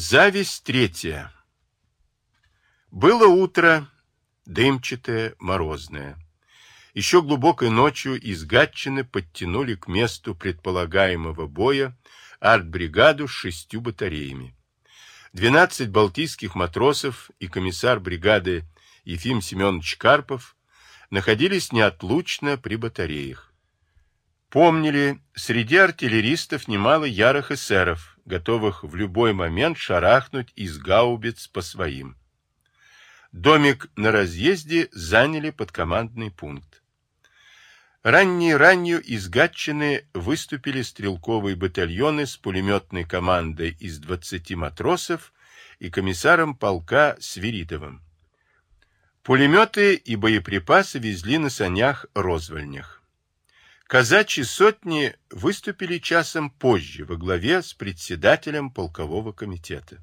Зависть третья. Было утро, дымчатое, морозное. Еще глубокой ночью из Гатчины подтянули к месту предполагаемого боя артбригаду с шестью батареями. Двенадцать балтийских матросов и комиссар бригады Ефим Семенович Карпов находились неотлучно при батареях. Помнили, среди артиллеристов немало ярых эсеров, готовых в любой момент шарахнуть из гаубиц по своим. Домик на разъезде заняли под командный пункт. Ранней-раннюю из Гатчины выступили стрелковые батальоны с пулеметной командой из 20 матросов и комиссаром полка Свиридовым. Пулеметы и боеприпасы везли на санях-розвальнях. Казачьи сотни выступили часом позже во главе с председателем полкового комитета.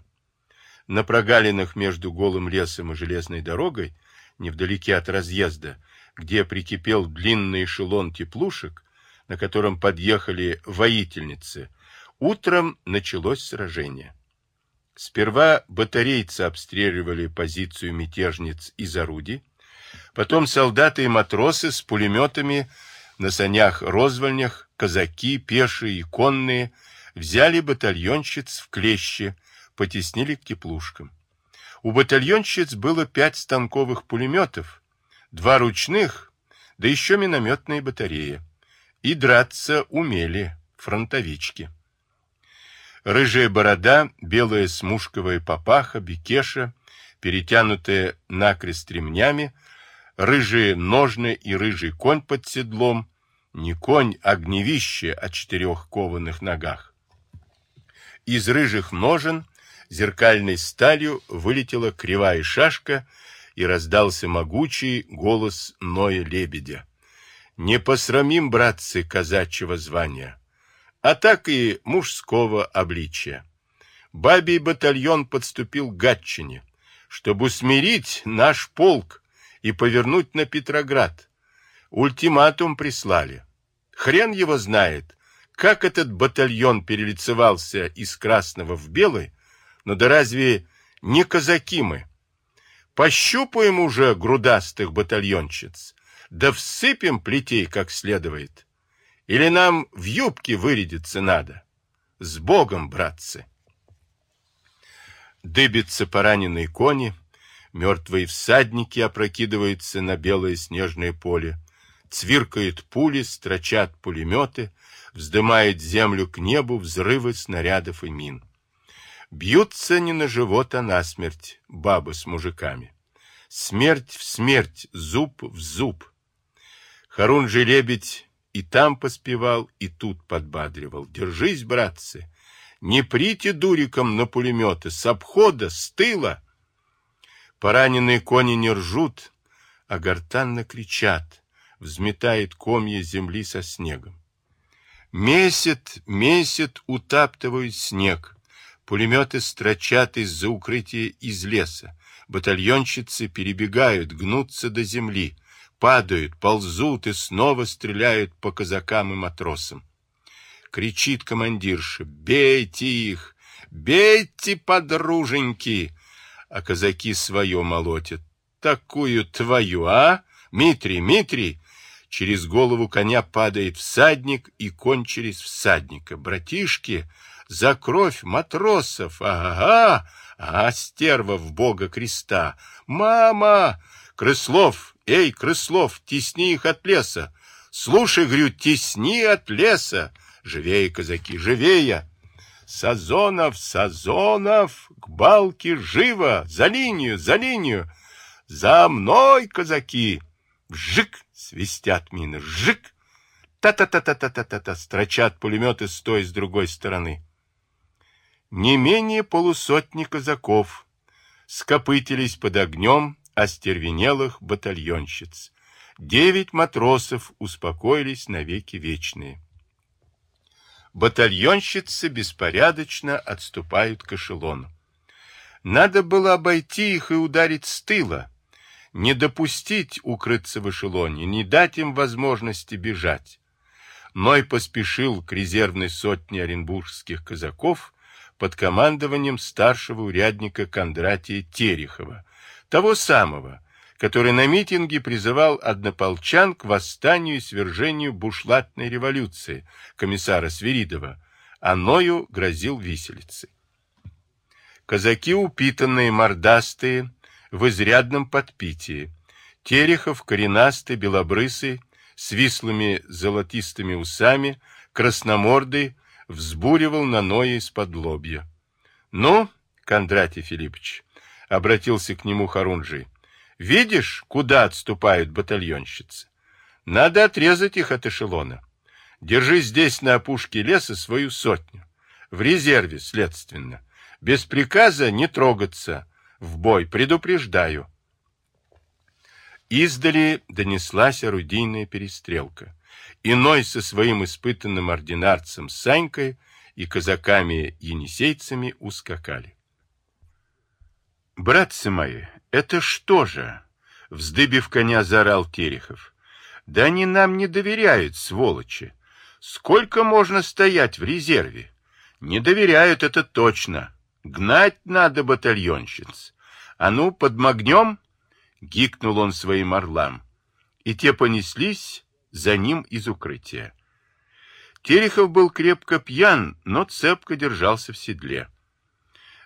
На прогалинах между голым лесом и железной дорогой, невдалеке от разъезда, где прикипел длинный эшелон теплушек, на котором подъехали воительницы, утром началось сражение. Сперва батарейцы обстреливали позицию мятежниц из орудий, потом солдаты и матросы с пулеметами на санях-розвальнях казаки, пешие и конные взяли батальонщиц в клещи, потеснили к теплушкам. У батальонщиц было пять станковых пулеметов, два ручных, да еще минометные батареи. И драться умели фронтовички. Рыжая борода, белая смушковая папаха, бекеша, перетянутая накрест ремнями, рыжие ножны и рыжий конь под седлом, не конь, а гневище о четырех кованых ногах. Из рыжих ножен зеркальной сталью вылетела кривая шашка и раздался могучий голос Ноя Лебедя. «Не посрамим, братцы, казачьего звания, а так и мужского обличия. Бабий батальон подступил к Гатчине, чтобы усмирить наш полк, и повернуть на Петроград. Ультиматум прислали. Хрен его знает, как этот батальон перелицевался из красного в белый, но да разве не казаки мы? Пощупаем уже грудастых батальонщиц, да всыпем плетей как следует. Или нам в юбке вырядиться надо? С Богом, братцы! Дыбятся пораненные кони, Мертвые всадники опрокидываются на белое снежное поле. Цвиркают пули, строчат пулеметы, вздымают землю к небу взрывы снарядов и мин. Бьются не на живот, а на смерть бабы с мужиками. Смерть в смерть, зуб в зуб. Харунжий лебедь и там поспевал, и тут подбадривал. Держись, братцы, не прите дуриком на пулеметы, с обхода, с тыла. Пораненные кони не ржут, а гортанно кричат, взметает комья земли со снегом. Месяц, месяц утаптывают снег. Пулеметы строчат из-за укрытия из леса. Батальонщицы перебегают, гнутся до земли, падают, ползут и снова стреляют по казакам и матросам. Кричит командирша, бейте их, бейте, подруженьки, а казаки свое молотят. Такую твою, а? Митрий, Митрий! Через голову коня падает всадник, и конь через всадника. Братишки, за кровь матросов! Ага! А, стерва в бога креста! Мама! Крыслов! Эй, Крыслов, тесни их от леса! Слушай, говорю, тесни от леса! Живее, казаки, живее! Сазонов, Сазонов, к балке живо, за линию, за линию. За мной, казаки! Вжик! Свистят мины, вжик! Та-та-та-та-та-та-та-та! Строчат пулеметы с той, с другой стороны. Не менее полусотни казаков скопытились под огнем остервенелых батальонщиц. Девять матросов успокоились навеки вечные батальонщицы беспорядочно отступают к эшелону. Надо было обойти их и ударить с тыла, не допустить укрыться в эшелоне, не дать им возможности бежать. Ной поспешил к резервной сотне оренбургских казаков, под командованием старшего урядника Кондратия Терехова, того самого, который на митинге призывал однополчан к восстанию и свержению бушлатной революции комиссара Свиридова, а Ною грозил виселицей. Казаки упитанные, мордастые, в изрядном подпитии. Терехов, коренастый, белобрысый, с вислыми золотистыми усами, красномордый, взбуривал на Ноя из-под лобья. — Ну, Кондратий Филиппович, — обратился к нему Харунжий, — видишь, куда отступают батальонщицы? Надо отрезать их от эшелона. Держи здесь на опушке леса свою сотню. В резерве, следственно. Без приказа не трогаться. В бой, предупреждаю. Издали донеслась орудийная перестрелка. Иной со своим испытанным ординарцем Санькой и казаками-енисейцами ускакали. «Братцы мои, это что же?» — вздыбив коня, заорал Терехов. «Да они нам не доверяют, сволочи! Сколько можно стоять в резерве? Не доверяют это точно. Гнать надо батальонщиц. А ну, подмогнем!» — гикнул он своим орлам. И те понеслись за ним из укрытия. Терехов был крепко пьян, но цепко держался в седле.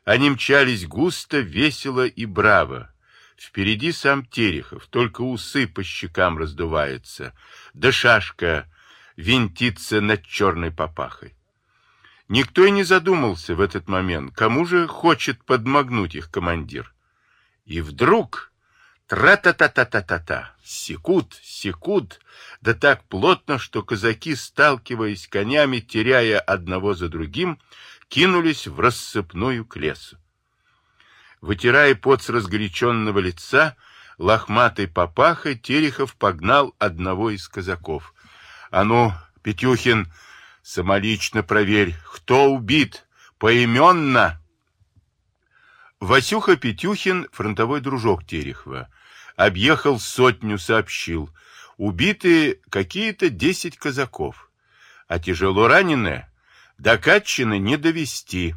Они мчались густо, весело и браво. Впереди сам Терехов, только усы по щекам раздуваются, да шашка винтится над черной папахой. Никто и не задумался в этот момент, кому же хочет подмогнуть их командир. И вдруг тра-та-та-та-та-та-та, секут, секут, да так плотно, что казаки, сталкиваясь конями, теряя одного за другим, кинулись в рассыпную к лесу. Вытирая пот с разгоряченного лица, лохматой папахой Терехов погнал одного из казаков. — А ну, Петюхин, Самолично проверь, кто убит, поименно. Васюха Петюхин, фронтовой дружок Терехова, объехал сотню, сообщил. Убиты какие-то десять казаков, а тяжело раненые до Катчины не довести.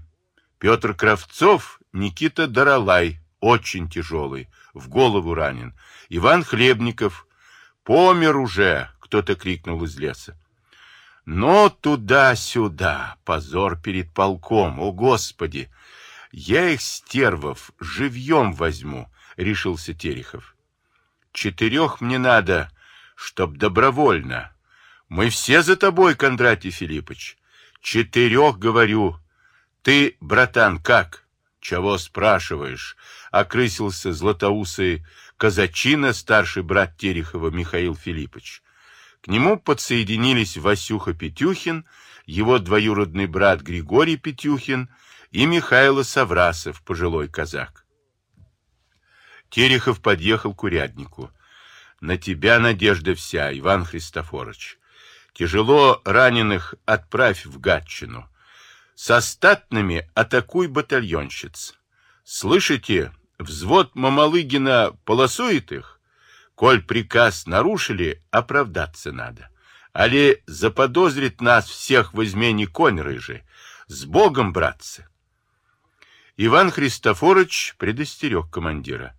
Петр Кравцов, Никита Даралай, очень тяжелый, в голову ранен. Иван Хлебников, помер уже, кто-то крикнул из леса. Но туда-сюда, позор перед полком, о господи! Я их, стервов, живьем возьму, решился Терехов. Четырех мне надо, чтоб добровольно. Мы все за тобой, Кондратий Филиппович. Четырех, говорю. Ты, братан, как? Чего спрашиваешь? Окрысился златоусый казачина, старший брат Терехова Михаил Филиппович. К нему подсоединились Васюха Петюхин, его двоюродный брат Григорий Петюхин и Михайло Саврасов, пожилой казак. Терехов подъехал к уряднику. «На тебя надежда вся, Иван Христофорович. Тяжело раненых отправь в Гатчину. С остатными атакуй батальонщиц. Слышите, взвод Мамалыгина полосует их? Коль приказ нарушили, оправдаться надо. Али заподозрит нас всех в измене конь рыжий. С Богом, братцы! Иван Христофорович предостерег командира.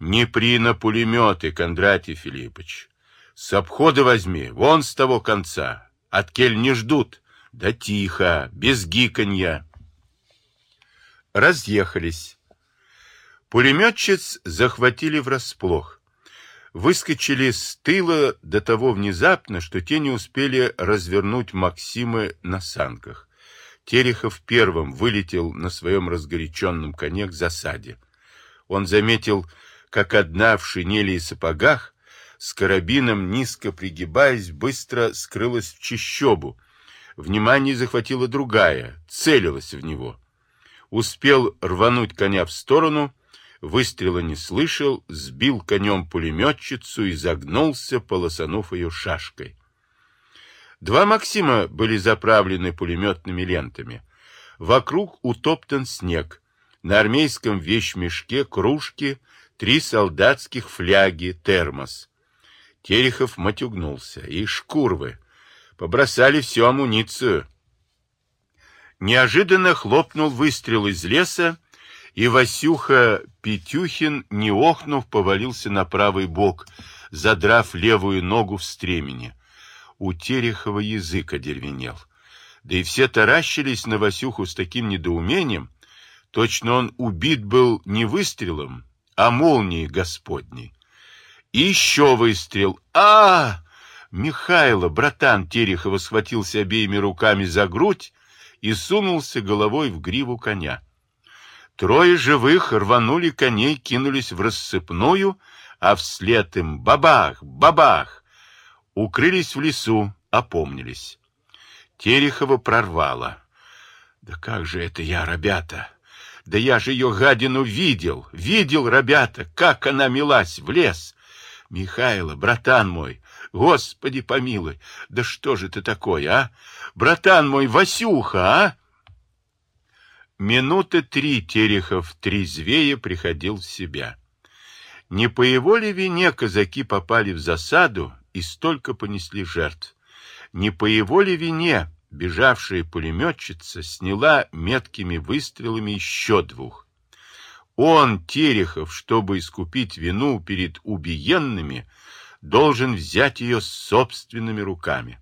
Не при на пулеметы, Кондратий Филиппович. С обхода возьми, вон с того конца. От кель не ждут. Да тихо, без гиканья. Разъехались. Пулеметчиц захватили врасплох выскочили с тыла до того внезапно, что те не успели развернуть Максимы на санках. Терехов первым вылетел на своем разгоряченном коне к засаде. Он заметил, как одна в шинели и сапогах, с карабином низко пригибаясь, быстро скрылась в чищобу. Внимание захватила другая, целилась в него. Успел рвануть коня в сторону — Выстрела не слышал, сбил конем пулеметчицу и загнулся, полосанув ее шашкой. Два Максима были заправлены пулеметными лентами. Вокруг утоптан снег. На армейском вещмешке кружки, три солдатских фляги, термос. Терехов матюгнулся. И шкурвы. Побросали всю амуницию. Неожиданно хлопнул выстрел из леса, и Васюха Петюхин, не охнув, повалился на правый бок, задрав левую ногу в стремени. У Терехова язык одервенел. Да и все таращились на Васюху с таким недоумением, точно он убит был не выстрелом, а молнией господней. И еще выстрел. а, -а, -а Михайло, братан Терехова, схватился обеими руками за грудь и сунулся головой в гриву коня. Трое живых рванули коней, кинулись в рассыпную, а вслед им бабах, бабах! Укрылись в лесу, опомнились. Терехова прорвало. Да как же это я, ребята? Да я же ее гадину видел, видел, ребята, как она милась в лес. Михайло, братан мой, господи помилуй, да что же ты такой, а? Братан мой, Васюха, а? Минуты три Терехов трезвее приходил в себя. Не по его ли вине казаки попали в засаду и столько понесли жертв? Не по его ли вине бежавшая пулеметчица сняла меткими выстрелами еще двух? Он, Терехов, чтобы искупить вину перед убиенными, должен взять ее собственными руками.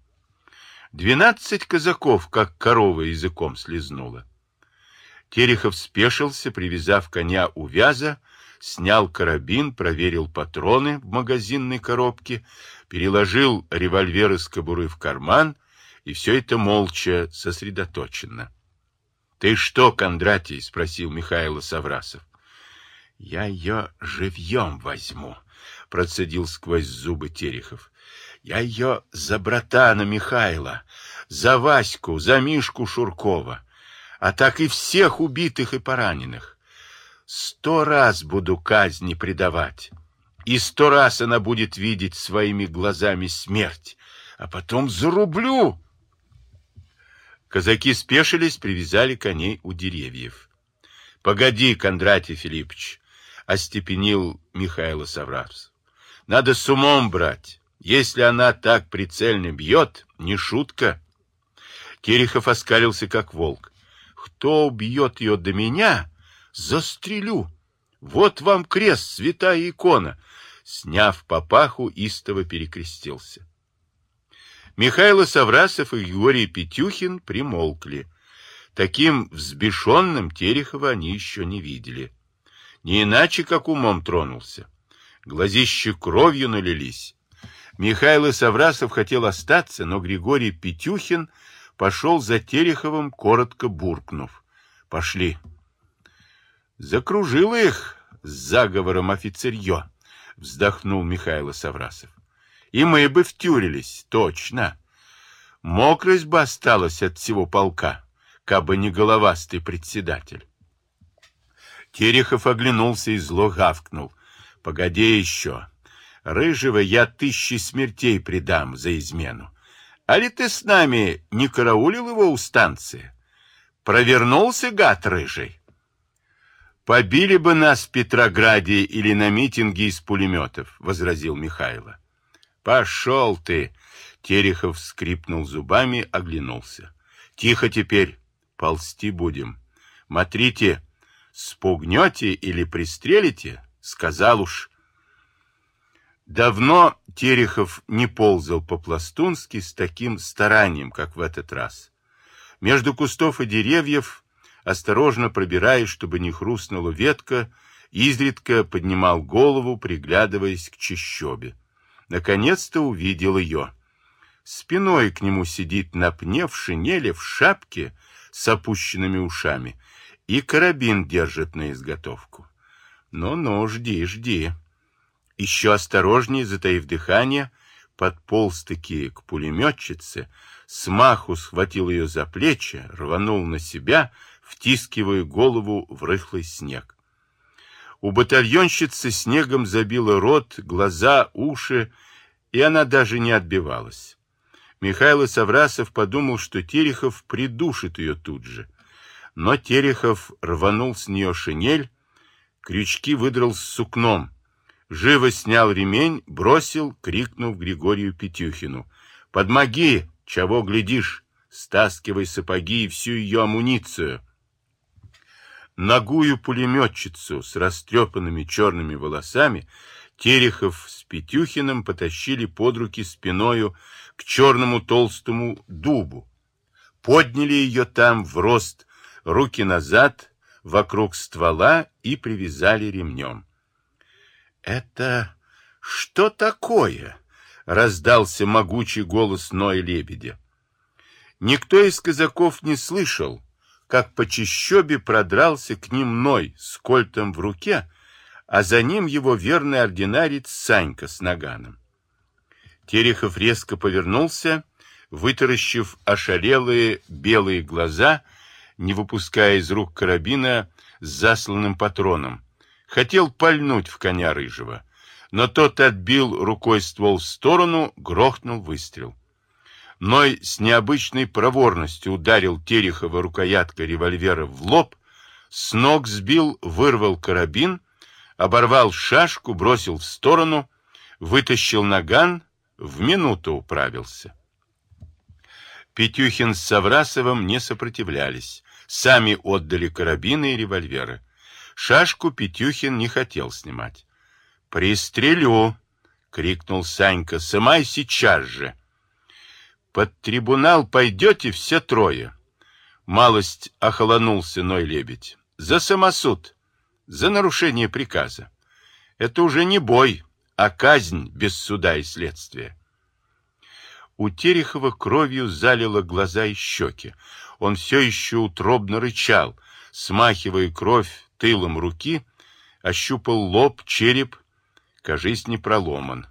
Двенадцать казаков, как корова языком слезнула. Терехов спешился, привязав коня у вяза, снял карабин, проверил патроны в магазинной коробке, переложил револьвер из кобуры в карман, и все это молча, сосредоточенно. — Ты что, Кондратий? — спросил Михаил Саврасов. — Я ее живьем возьму, — процедил сквозь зубы Терехов. — Я ее за братана Михайла, за Ваську, за Мишку Шуркова а так и всех убитых и пораненых. Сто раз буду казни предавать, и сто раз она будет видеть своими глазами смерть, а потом зарублю. Казаки спешились, привязали коней у деревьев. — Погоди, Кондратий Филиппович, — остепенил Михаила Саврасов. — Надо с умом брать. Если она так прицельно бьет, не шутка. Терехов оскалился, как волк. Кто убьет ее до меня, застрелю. Вот вам крест, святая икона. Сняв папаху, истово перекрестился. Михаил Саврасов и Георгий Петюхин примолкли. Таким взбешенным Терехова они еще не видели. Не иначе, как умом тронулся. Глазища кровью налились. Михаил Саврасов хотел остаться, но Григорий Петюхин пошел за Тереховым, коротко буркнув. Пошли. Закружило их с заговором офицерье, вздохнул Михаил Саврасов. И мы бы втюрились, точно. Мокрость бы осталась от всего полка, кабы не головастый председатель. Терехов оглянулся и зло гавкнул. Погоди еще. Рыжего я тысячи смертей предам за измену. А ли ты с нами не караулил его у станции? Провернулся гад рыжий. Побили бы нас в Петрограде или на митинге из пулеметов, возразил Михайло. Пошел ты! Терехов скрипнул зубами, оглянулся. Тихо теперь, ползти будем. Смотрите, спугнете или пристрелите, сказал уж. Давно Терехов не ползал по-пластунски с таким старанием, как в этот раз. Между кустов и деревьев, осторожно пробираясь, чтобы не хрустнула ветка, изредка поднимал голову, приглядываясь к чащобе. Наконец-то увидел ее. Спиной к нему сидит на пне в шинели, в шапке с опущенными ушами, и карабин держит на изготовку. Ну-ну, жди, жди. Еще осторожнее, затаив дыхание, подполз-таки к пулеметчице, смаху схватил ее за плечи, рванул на себя, втискивая голову в рыхлый снег. У батальонщицы снегом забило рот, глаза, уши, и она даже не отбивалась. Михаил Саврасов подумал, что Терехов придушит ее тут же. Но Терехов рванул с нее шинель, крючки выдрал с сукном, Живо снял ремень, бросил, крикнув Григорию Петюхину. «Подмоги! Чего глядишь? стаскивай сапоги и всю ее амуницию. Ногую пулеметчицу с растрепанными черными волосами Терехов с Петюхиным потащили под руки спиною к черному толстому дубу. Подняли ее там в рост, руки назад, вокруг ствола и привязали ремнем. «Это что такое?» — раздался могучий голос Ноя Лебедя. Никто из казаков не слышал, как по чащобе продрался к ним Ной с кольтом в руке, а за ним его верный ординарец Санька с наганом. Терехов резко повернулся, вытаращив ошалелые белые глаза, не выпуская из рук карабина с засланным патроном. Хотел пальнуть в коня рыжего, но тот отбил рукой ствол в сторону, грохнул выстрел. Ной с необычной проворностью ударил Терехова рукояткой револьвера в лоб, с ног сбил, вырвал карабин, оборвал шашку, бросил в сторону, вытащил наган, в минуту управился. Петюхин с Саврасовым не сопротивлялись, сами отдали карабины и револьверы. Шашку Петюхин не хотел снимать. «Пристрелю!» — крикнул Санька. «Сымай сейчас же!» Под трибунал пойдете все трое. Малость охолонулся Ной Лебедь. За самосуд, за нарушение приказа. Это уже не бой, а казнь без суда и следствия. У Терехова кровью залило глаза и щеки. Он все еще утробно рычал, смахивая кровь тылом руки, ощупал лоб, череп, кажись, не проломан.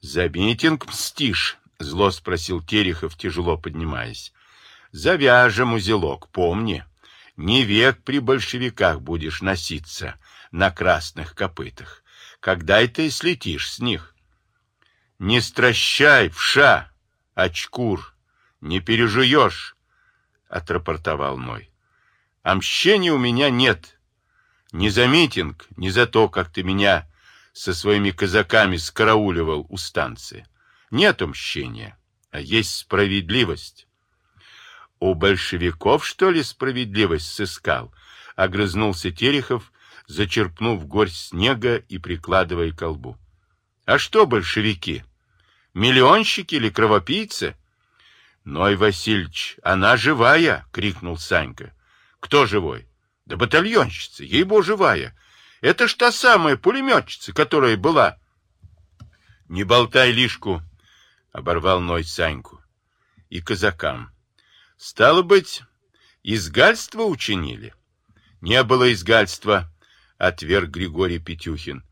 «За митинг мстишь!» — зло спросил Терехов, тяжело поднимаясь. — Завяжем узелок, помни. Не век при большевиках будешь носиться на красных копытах. Когда это и слетишь с них? — Не стращай, вша, очкур, не пережуешь, — отрапортовал мой. — А мщения у меня нет. Ни за митинг, ни за то, как ты меня со своими казаками скарауливал у станции. — нет мщения, а есть справедливость. У большевиков, что ли, справедливость сыскал? Огрызнулся Терехов, зачерпнув горсть снега и прикладывая колбу. А что большевики? Миллионщики или кровопийцы? Ной Васильевич, она живая, крикнул Санька. Кто живой? Да батальонщица, ей-бо живая. Это ж та самая пулеметчица, которая была. Не болтай лишку, оборвал Ной Саньку. И казакам. Стало быть, изгальство учинили? Не было изгальства, отверг Григорий Петюхин.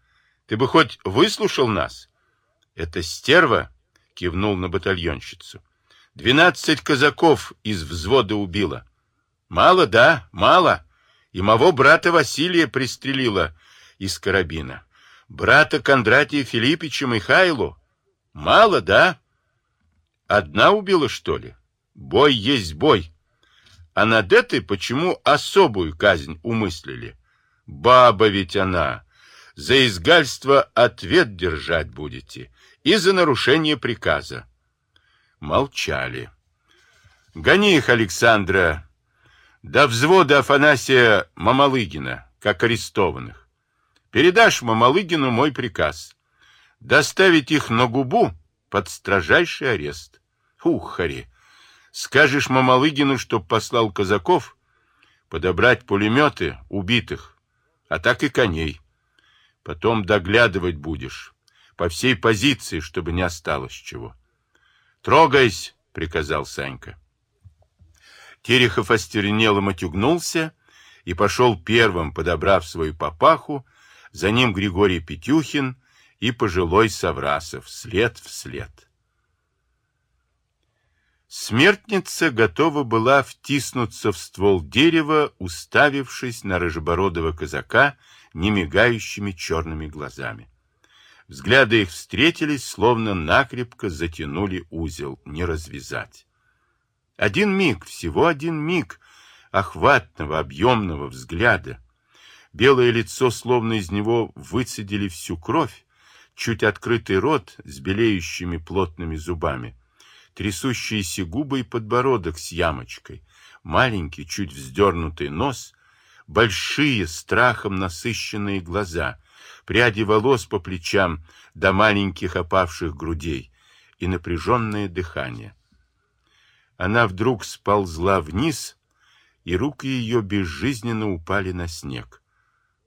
Ты бы хоть выслушал нас? Это стерва, кивнул на батальонщицу. Двенадцать казаков из взвода убила. Мало, да, мало. И моего брата Василия пристрелила из карабина. Брата Кондратия Филиппича Михайлу. Мало, да? Одна убила, что ли? Бой есть бой. А над этой почему особую казнь умыслили? Баба ведь она. За изгальство ответ держать будете и за нарушение приказа. Молчали. Гони их, Александра, до взвода Афанасия Мамалыгина, как арестованных. Передашь Мамалыгину мой приказ. Доставить их на губу под строжайший арест. Ухари! Скажешь Мамалыгину, чтоб послал казаков подобрать пулеметы убитых, а так и коней. Потом доглядывать будешь по всей позиции, чтобы не осталось чего. «Трогайся!» — приказал Санька. Терехов остернело матюгнулся и пошел первым, подобрав свою папаху, за ним Григорий Петюхин и пожилой Саврасов, след в след. Смертница готова была втиснуться в ствол дерева, уставившись на рыжебородого казака немигающими черными глазами. Взгляды их встретились, словно накрепко затянули узел, не развязать. Один миг, всего один миг охватного, объемного взгляда. Белое лицо, словно из него выцедили всю кровь, чуть открытый рот с белеющими плотными зубами. трясущиеся губы и подбородок с ямочкой, маленький, чуть вздернутый нос, большие, страхом насыщенные глаза, пряди волос по плечам до маленьких опавших грудей и напряженное дыхание. Она вдруг сползла вниз, и руки ее безжизненно упали на снег.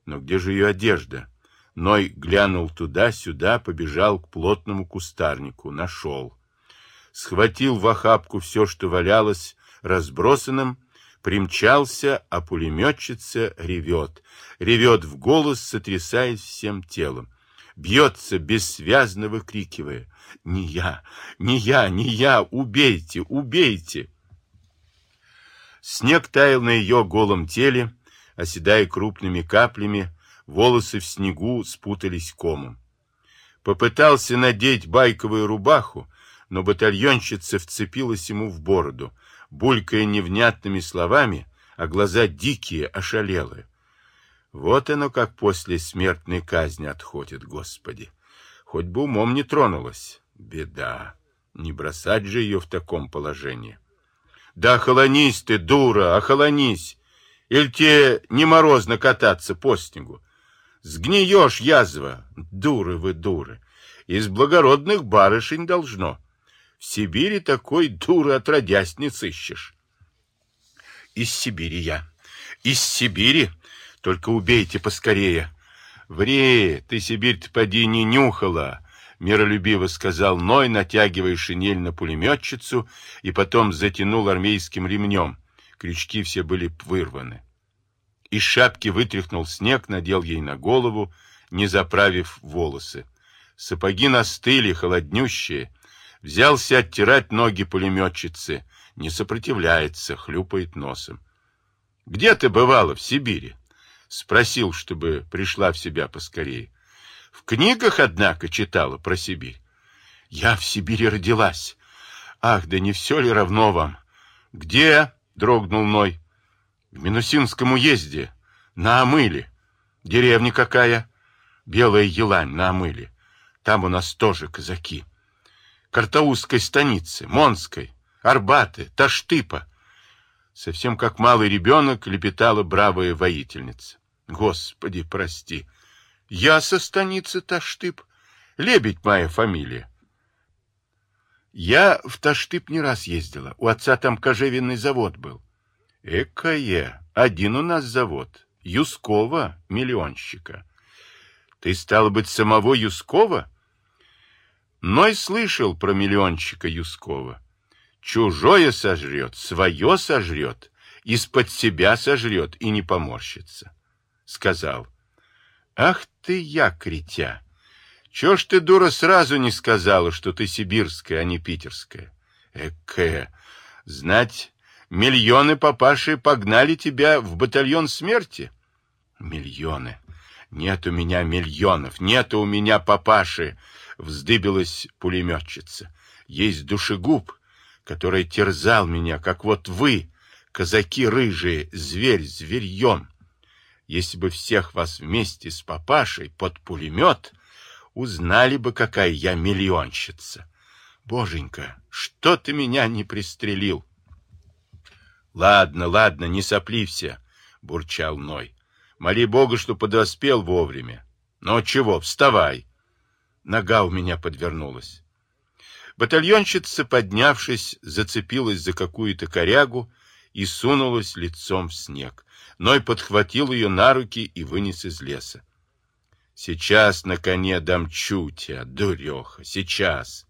Но где же ее одежда? Ной глянул туда-сюда, побежал к плотному кустарнику, нашел. Схватил в охапку все, что валялось, разбросанным, примчался, а пулеметчица ревет. Ревет в голос, сотрясаясь всем телом. Бьется, бессвязно выкрикивая. «Не я! Не я! Не я! Убейте! Убейте!» Снег таял на ее голом теле, оседая крупными каплями, волосы в снегу спутались комом. Попытался надеть байковую рубаху, но батальонщица вцепилась ему в бороду, булькая невнятными словами, а глаза дикие, ошалелые. Вот оно как после смертной казни отходит, Господи. Хоть бы умом не тронулась. Беда. Не бросать же ее в таком положении. Да охолонись ты, дура, охолонись. Или тебе не морозно кататься по снегу? Сгниешь, язва. Дуры вы, дуры. Из благородных барышень должно. В Сибири такой дуры отродясь не сыщешь. Из Сибири я. Из Сибири? Только убейте поскорее. Вре, ты Сибирь-то поди не нюхала, миролюбиво сказал Ной, натягивая шинель на пулеметчицу, и потом затянул армейским ремнем. Крючки все были вырваны. Из шапки вытряхнул снег, надел ей на голову, не заправив волосы. Сапоги настыли, холоднющие, Взялся оттирать ноги пулеметчицы. Не сопротивляется, хлюпает носом. «Где ты бывала в Сибири?» Спросил, чтобы пришла в себя поскорее. В книгах, однако, читала про Сибирь. Я в Сибири родилась. Ах, да не все ли равно вам? Где? Дрогнул Ной. В Минусинском уезде. На Амыле. Деревня какая? Белая Елань на Амыле. Там у нас тоже казаки. Картаузской станицы, Монской, Арбаты, Таштыпа. Совсем как малый ребенок лепетала бравая воительница. Господи, прости. Я со станицы Таштып. Лебедь моя фамилия. Я в Таштып не раз ездила. У отца там кожевенный завод был. Экое, один у нас завод. Юскова, миллионщика. Ты, стало быть, самого Юскова? Ной слышал про миллиончика Юскова. Чужое сожрет, свое сожрет, из-под себя сожрет и не поморщится. Сказал, ах ты я, критя, чё ж ты, дура, сразу не сказала, что ты сибирская, а не питерская? Экая, знать, миллионы папаши погнали тебя в батальон смерти? Миллионы. Нет у меня миллионов, нет у меня папаши, вздыбилась пулеметчица. Есть душегуб, который терзал меня, как вот вы, казаки рыжие, зверь зверьем. Если бы всех вас вместе с папашей под пулемет, узнали бы, какая я миллионщица. Боженька, что ты меня не пристрелил? Ладно, ладно, не соплився, бурчал Ной. Моли Бога, что подоспел вовремя. Но чего, вставай. Нога у меня подвернулась. Батальонщица, поднявшись, зацепилась за какую-то корягу и сунулась лицом в снег. Ной подхватил ее на руки и вынес из леса. Сейчас на коне дамчу тебя, дуреха, сейчас.